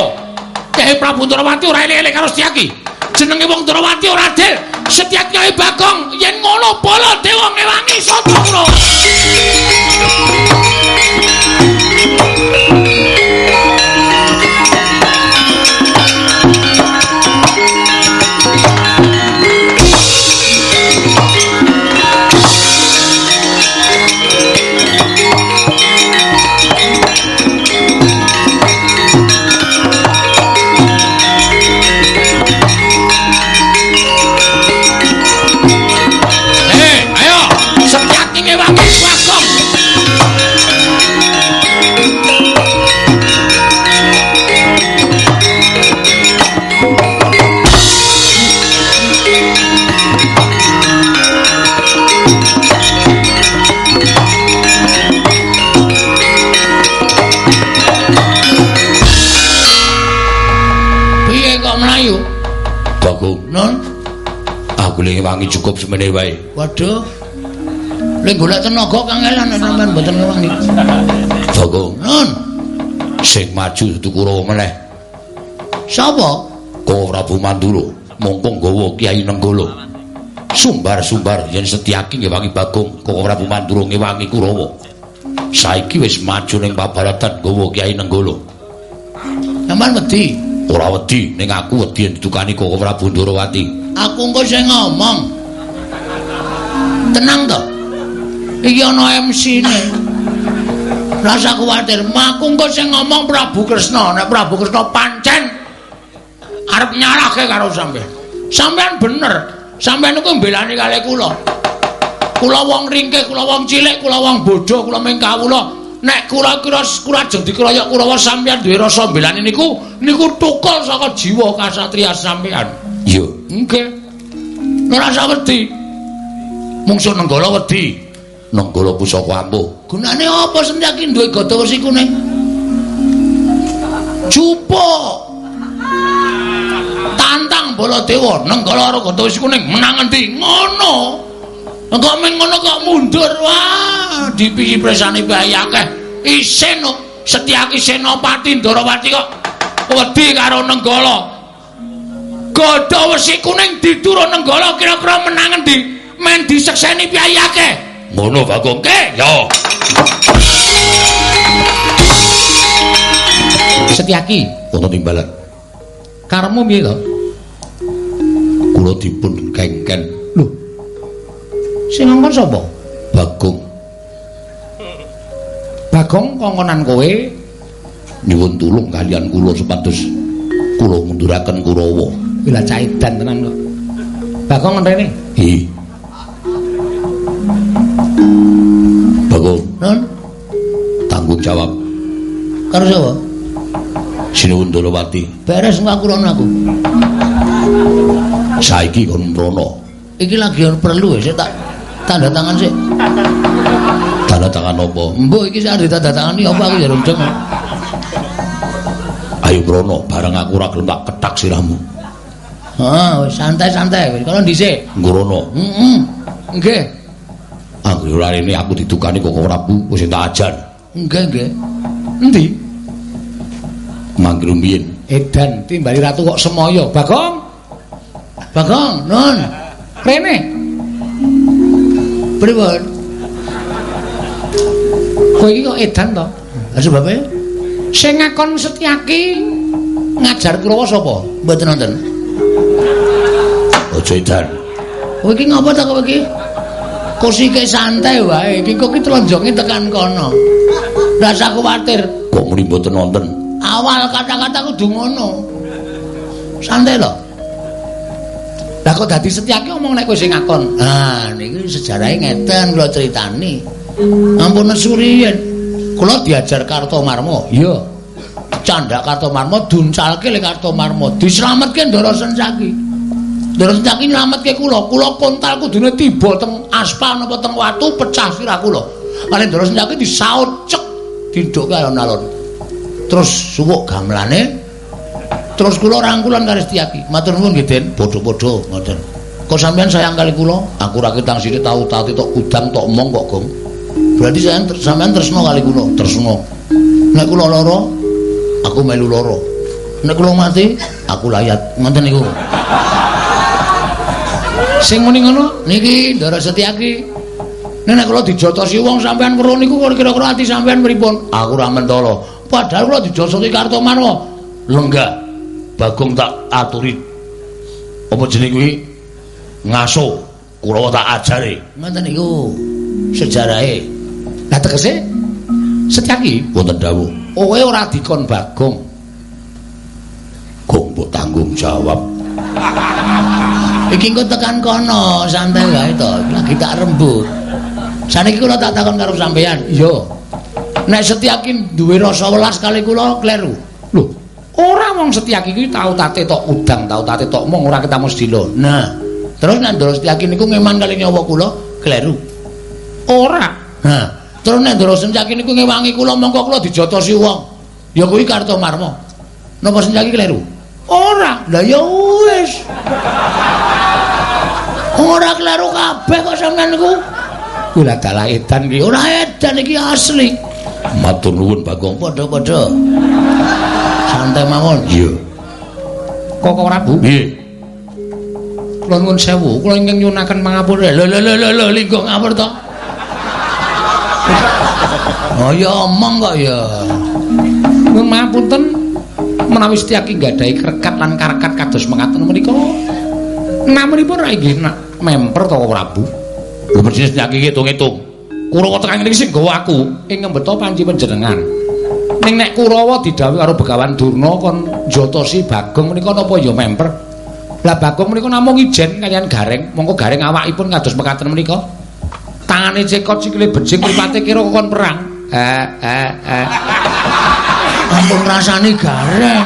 Kyai Prabu Ndrawati ora elek-elek karo Setyaki. Jenenge wong Ndrawati ora adil. Setyaki Kyai Bagong yen ngono bola dewa ngewangi sapa wangi cukup semene wae. Waduh. Lek golek tenaga kangelan sampean mboten wangi. Jago. Nun. Sing maju dudu Kurawa meneh. Sapa? Ko Prabu Mandura, mumpung gawa Kyai Nenggala. Sumbar-sumbar yen Setyaki ngewangi Bagong, Ko Prabu Mandura ngewangi Kurawa. Saiki wis maju ning pabaratan gawa Kyai Nenggala. Sampeyan wedi? Ora wedi, ning aku wedi yen didukani Ko Prabu Ndrawati. Aku engko sing ngomong. Tenang to? Iki ana MC-ne rasa kuwatir maku engko sing ngomong Prabu Kresna nek Prabu Kresna pancen. Arep nyarahke karo sampean. Sampean bener. Sampean iku mbelani kali kula. Kula wong ringkih kula wong cilik kula wong bodho kula ming kawula. Nek kula kira kula ajeng dikeroyok kula sampean duwe rasa mbelani niku niku tukul saka jiwa kasatria sampean. Iya. Nggih. Ora wedi. Mungsuh Nenggala wedi. Nenggala pusaka ampuh. Gunane apa sendaki duwe gada wesi kuning? Cupo. Tantang Baladewa Nenggala karo gada wesi menang endi? Ngono. Engko men ngono kok mundur. Wah, dipiyi presane bayi akeh. Isin Setyaki Senopati Ndarawati kok wedi karo Nenggala. Godha wesi kuning diturun nenggala kira-kira menang endi? Men disekseni piyai akeh. Ngono Bagong ke? Yo. Setyaki, wonten timbalan. Karemu piye to? Kula dipun kengken. Lho. Sing ngongkon sapa? Bagong. Bagong kongkonan kowe nyuwun tulung kalian kula supados kula munduraken Kurawa. Bila caidan tenan kok. Bagong ngenteni? Hi. Bagong. Nun. Tanggung jawab. Karo sapa? Sinuwun Dolowati. Beres engko aku rono aku. Saiki kon mrono. Iki lagi perlu ya, tak tanda tangan sih. Tanda tangan apa? Mbok iki sak tanda tangan iki apa aku ya rundeng. Ayo mrono, bareng aku ora gelem tak ketak sirahmu. Oh, santai-santai wis. Kalau dhisik. Nggrono. Heeh. Nggih. Anggere ora rene aku didukani kok Prabu wis tak ajan. Nggih, nggih. Endi? Manggil mbiyen. Edan timbali ratu kok semoyo. Bagong. Bagong, Nun. Rene. Pripun? Kowe iki kok edan to? Lah sebabe sing ngakon Setyaki ngajar Kurawa sapa? Mboten nonton. Aja edan. Kowe iki ngapa ta kowe iki? Kusike santai wae. Iki kok ki tlonjonge tekan kono. Ora usah kuwatir. Kok muni mboten wonten? Awal kata-kata kudu ngono. Santai lho. Lah kok dadi setyake omong nek kowe sing ngakon. Ah, niki sejarahe ngeten kula critani. Ampun nesuri yen kula diajar Kartomarma. Iya. candak Kartomarma duncalke le Kartomarma dislametke Ndara Sencaki Ndara Sencaki nyelametke kula. Kula kontal kudune tiba teng aspal napa teng watu pecah sirah kula. Kali Ndara Sencaki disaocek dinduk alon-alon terus suwuk gamelane. Terus kula rangkulan karo Setyaki matur nuwun nggih Den padha-padha ngoten. Kok sampean sayang kali kula? Aku ra ketang sithik tau tati tok udang tok omong kok Gong. Berarti saya sampean tresno kali kula? Tresno. Nek kula lara aku melu lara. Nek kula mati aku layat ngoten niku sing muni ngono niki Ndara Setyaki Nek kula dijotosi wong sampean weruh niku kira-kira ati sampean pripun? Aku ora mentolo. Padahal kula dijotosi Kartomarma. Lenggah. Bagong tak aturi. Apa jeneng kuwi? Ngaso. Kula tak ajari. Ngoten niku sejarahe. Lah tegese Setyaki wonten dawuh. Kowe ora dikon Bagong. Gong mbok tanggung jawab. Iki engko tekan kono, santai wae to. Lagi tak rembut. Saniki kula tak takon karo sampeyan. Iya. Nek Setyaki duwe rasa welas kali kula kleru. Lho, ora wong Setyaki kuwi tau tate tok udang, tau tate tok mong ora ketemu sedilo. Nah, terus nek Ndara Setyaki niku ngeman kali nyawa kula kleru. Ora. Nah, terus nek Ndara Setyaki niku ngewangi kula mongko kula dijotosi wong. Ya kuwi Kartomarma. Napa Setyaki kleru? Ora. Lah ya wis. Ora kleru kabeh kok sampean niku. Kuwi lah dalah edan iki. Ora edan iki asli. Matur nuwun Bagong padha-padha. Santai mawon. Iya. Kok ora Bu? Nggih. Kula nuwun sewu, kula ingkang nyunaken pangapura. Lho lho lho lho linggo ngapur to. Oh ya omong kok ya. Nuwun mapunten menawi Setyaki nggadahi krekat lan karekat kados mekaten menika. Namunipun ra inggih memper to Prabu. Lho persis Setyaki ngitung-ngitung. Kurawa tekan ngene sing gawa aku ing ngembeta panci panjenengan. Ning nek Kurawa didhawuhi karo Begawan Durna kon njotosi Bagong menika napa ya memper? Lah Bagong menika namung ijen kalian Gareng, mongko Gareng awakipun kados mekaten menika. Tangane cekot sikile bejing mripate kira kon perang. Eh eh eh. Ampun rasane Gareng.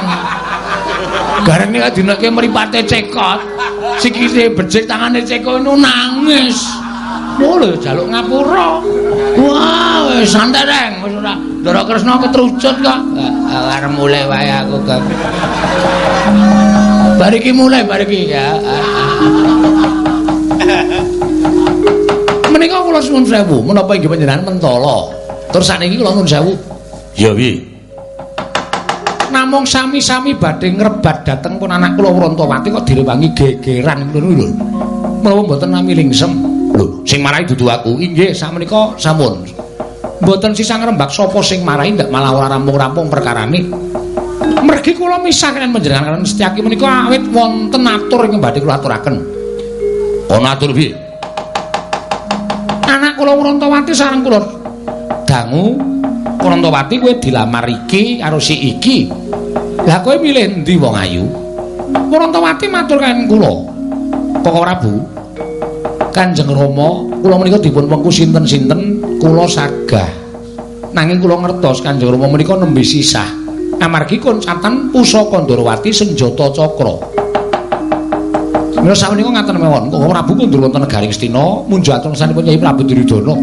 Gareng nek dineke mripate cekot, sikile bejing tangane cekot itu nangis. Oh lho jaluk ngapura. Wah, wis santai reng, wis ora. Ndara Kresna ketrucut kok. Arep mulai wae aku, Kang. Bariki mulai bariki ya. Menika kula suwun sewu, menapa inggih panjenengan mentala. Terus sakniki kula nuwun sewu. Ya piye? Namung sami-sami badhe ngrebat dhateng pun anak kula Wrontowati kok direwangi gegeran ngono lho. Menapa mboten nami lingsem? Lho, sing marahi dudu aku. Inggih, sakmenika sampun. Mboten sisa ngrembak sapa sing marahi ndak malah ora rampung-rampung perkarane. Mergi kula misah kalian panjenengan kalian Setyaki menika awit wonten atur ing badhe kula aturaken. Ana atur piye? Anak kula Wrontowati sareng kula dangu Wrontowati kowe dilamar iki karo si iki. Lah kowe milih endi wong ayu? Wrontowati matur kan kula. Kok ora? Kanjeng Rama, kula menika dipun wengku sinten-sinten, kula sagah. Nanging kula ngertos Kanjeng Rama menika nembe sisah. Amargi koncatan pusaka Ndrawati senjata cakra. Mila sawenika ngaten mawon, kok Prabu kundur wonten negaring Astina, munjuk atur sanipun Kyai Prabu Duryudana.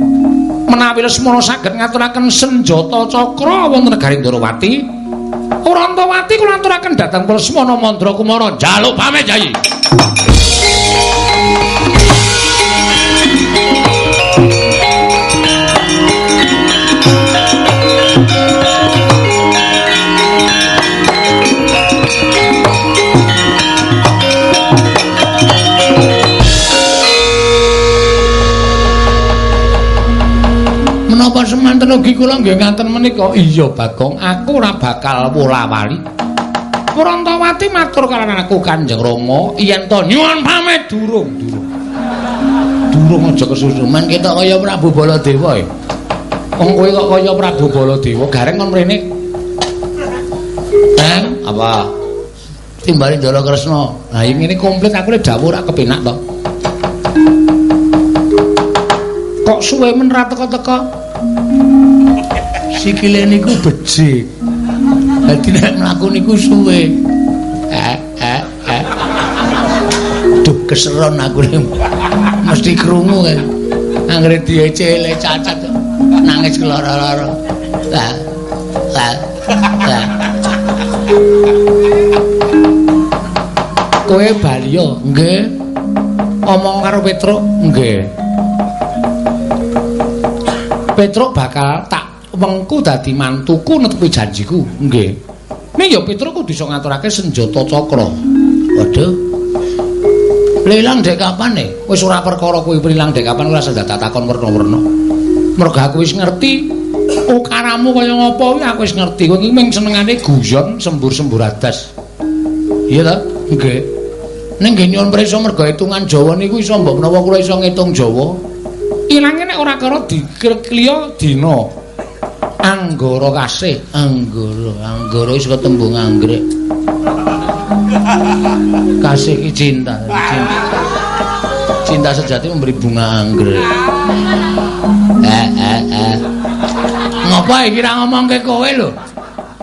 Menawi Lesmana saged ngaturaken senjata cakra wonten negaring Ndrawati, Urantawati kula aturaken dhateng Lesmana Mandra Kumara. Jaluk pamit, Kyai. Menapa semanten ugi kula nggih ngaten menika? Iya, Bagong, aku ora bakal wola-wali. Wurantawati matur kalian aku Kanjeng Rama, yen to nyuwun pamit durung, durung. Durung aja kesusuman kita kaya Prabu Baladewa. Wong kowe kok kaya Prabu Baladewa, gareng kon mrene. Eh, apa? Timbali Ndara Kresna. Lah ngene komplit aku le dawuh ora kepenak to. Kok suwe men ra teka-teka? Sikile niku becik. Dadi nek mlaku niku suwe. Eh eh eh. Duh keseron aku mesti krungu kan. Anggere diecele cacat nangis keloro-loro. Lah. Lah. Lah. Kowe Balio, nggih. Omong karo Petruk, nggih. Petruk bakal tak wengku dadi mantuku netepi janjiku, nggih. Nek ya Petruk kudu iso ngaturake senjata cakra. Waduh. Lelang dek kapan nih? Wis ora perkara kuwi prilang dek kapan ora senjata takon werna-werna. Mergo aku wis ngerti ukaramu kaya ngapa kuwi aku wis ngerti. Kowe iki mung senengane guyon sembur-sembur adas. Iya ta? Nggih. Ning nggih nyuwun prisa mergo hitungan Jawa niku iso mbok menawa kula iso ngitung Jawa. Ilange nek ora karo dikliya dina. Anggara kasih, anggara, anggara iso tembung anggrek. Kasih ki cinta, cinta. Cinta sejati memberi bunga anggrek. Eh eh eh. Ngopo iki ra ngomongke kowe lho?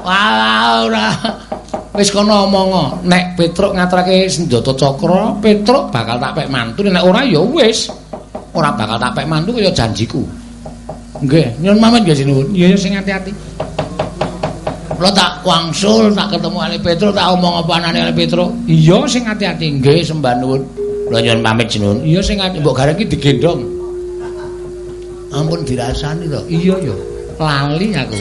Wah, ora. wis kono omong nek Petruk ngaturake senjata cakra Petruk bakal tak pek mantu nek ora ya wis ora bakal tak pek mantu kaya janjiku nggih nyuwun pamit nggih sinuwun iya sing ati-ati kula tak wangsul tak ketemu Ali Petruk tak omong apa anane Ali Petruk iya sing ati-ati nggih sembah nuwun. Kula nyuwun pamit sinuwun iya sing ati mbok gareng iki digendong. Ampun dirasani to iya ya lali aku.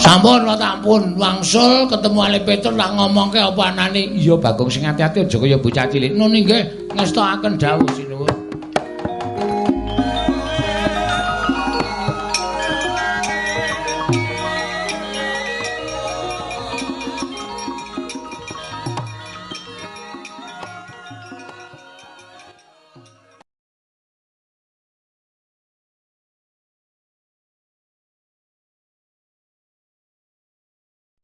Sampun lo tampun wangsul ketemu Ali Petrus tak ngomongke apa anane. Iya Bagong sing ati-ati aja kaya bocah cilik. Nun nggih ngestokaken dawuh sinuwun.